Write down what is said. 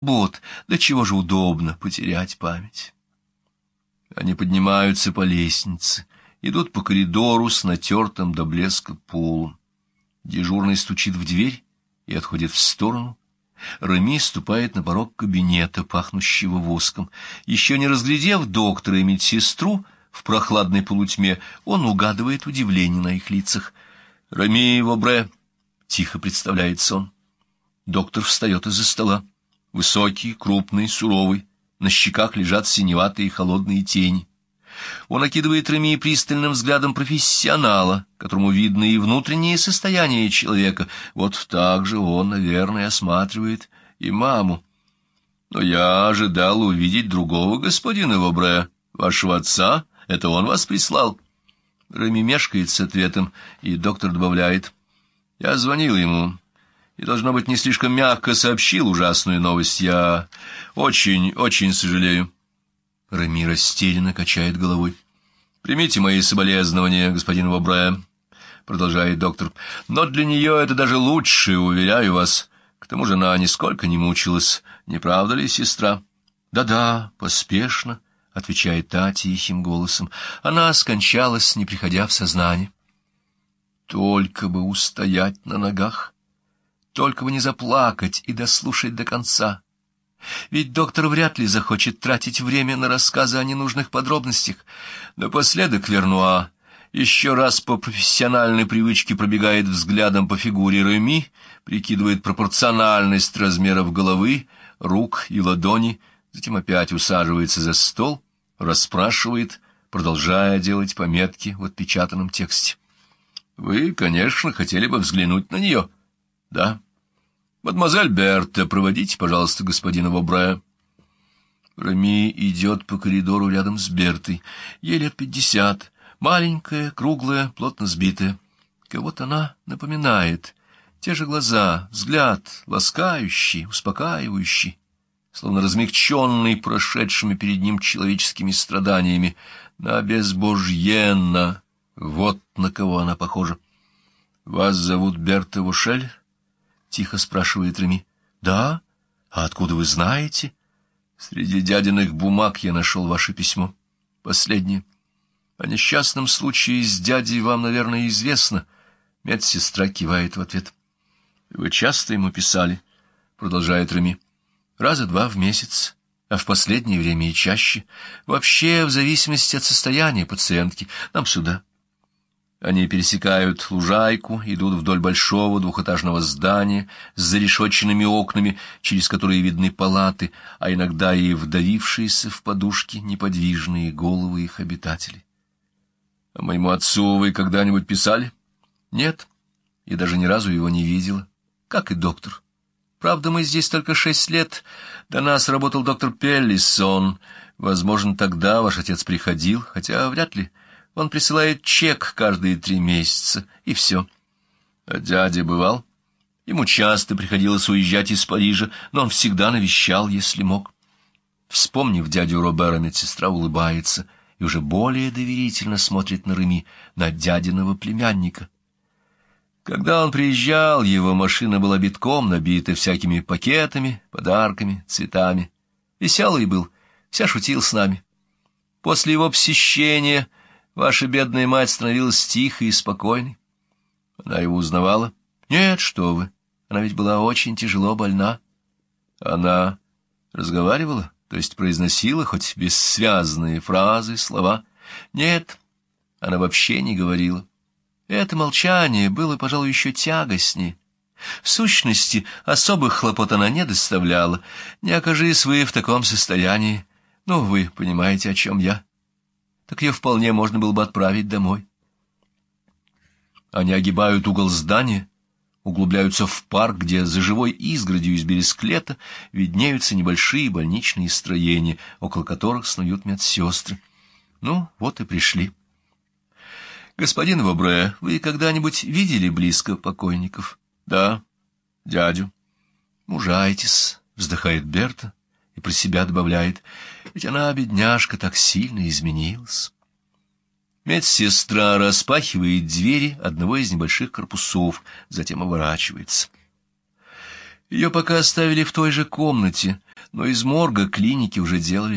бот, до чего же удобно потерять память. Они поднимаются по лестнице, идут по коридору с натертым до блеска полом. Дежурный стучит в дверь и отходит в сторону. Рами ступает на порог кабинета, пахнущего воском. Еще не разглядев доктора и медсестру в прохладной полутьме, он угадывает удивление на их лицах. «Рами Вобре!» — тихо представляется он. Доктор встает из-за стола. Высокий, крупный, суровый. На щеках лежат синеватые холодные тени. Он окидывает Реми пристальным взглядом профессионала, которому видно и внутреннее состояние человека. Вот так же он, наверное, осматривает и маму. Но я ожидал увидеть другого господина Вобре, вашего отца. Это он вас прислал. Реми мешкает с ответом, и доктор добавляет. Я звонил ему и, должно быть, не слишком мягко сообщил ужасную новость. Я очень, очень сожалею. Рами растерянно качает головой. «Примите мои соболезнования, господин Вобре», — продолжает доктор. «Но для нее это даже лучше, уверяю вас. К тому же она нисколько не мучилась. Не правда ли, сестра?» «Да-да, поспешно», — отвечает та тихим голосом. «Она скончалась, не приходя в сознание». «Только бы устоять на ногах, только бы не заплакать и дослушать до конца». Ведь доктор вряд ли захочет тратить время на рассказы о ненужных подробностях. Напоследок Вернуа еще раз по профессиональной привычке пробегает взглядом по фигуре Реми, прикидывает пропорциональность размеров головы, рук и ладони, затем опять усаживается за стол, расспрашивает, продолжая делать пометки в отпечатанном тексте. «Вы, конечно, хотели бы взглянуть на нее?» «Да». «Мадемуазель Берта, проводите, пожалуйста, господина Вобре». Рами идет по коридору рядом с Бертой. Ей лет пятьдесят, маленькая, круглая, плотно сбитая. Кого-то она напоминает. Те же глаза, взгляд, ласкающий, успокаивающий, словно размягченный прошедшими перед ним человеческими страданиями. На безбожьена, вот на кого она похожа. «Вас зовут Берта Вушель?» — тихо спрашивает Реми. — Да? А откуда вы знаете? — Среди дядиных бумаг я нашел ваше письмо. Последнее. О несчастном случае с дядей вам, наверное, известно. Медсестра кивает в ответ. — Вы часто ему писали? — продолжает Реми. — Раза два в месяц, а в последнее время и чаще. Вообще, в зависимости от состояния пациентки. Нам сюда. — они пересекают лужайку, идут вдоль большого двухэтажного здания с зарешоченными окнами, через которые видны палаты, а иногда и вдавившиеся в подушки неподвижные головы их обитателей. — А моему отцу вы когда-нибудь писали? — Нет, и даже ни разу его не видела, как и доктор. Правда, мы здесь только шесть лет. До нас работал доктор Пеллисон. Возможно, тогда ваш отец приходил, хотя вряд ли. Он присылает чек каждые три месяца, и все. А дядя бывал? Ему часто приходилось уезжать из Парижа, но он всегда навещал, если мог. Вспомнив дядю Робера, медсестра улыбается и уже более доверительно смотрит на Реми, на дядиного племянника. Когда он приезжал, его машина была битком набита всякими пакетами, подарками, цветами. Веселый был, вся шутил с нами. После его посещения Ваша бедная мать становилась тихой и спокойной. Она его узнавала? Нет, что вы. Она ведь была очень тяжело больна. Она разговаривала, то есть произносила хоть бессвязные фразы, слова? Нет, она вообще не говорила. Это молчание было, пожалуй, еще тягостнее. В сущности, особых хлопот она не доставляла. Не окажись вы в таком состоянии. Ну, вы понимаете, о чем я так ее вполне можно было бы отправить домой. Они огибают угол здания, углубляются в парк, где за живой изгородью из бересклета виднеются небольшие больничные строения, около которых снуют медсестры. Ну, вот и пришли. Господин Вобре, вы когда-нибудь видели близко покойников? Да, дядю. Мужайтесь, вздыхает Берта и про себя добавляет, ведь она, бедняжка, так сильно изменилась. Медсестра распахивает двери одного из небольших корпусов, затем оборачивается. Ее пока оставили в той же комнате, но из морга клиники уже делали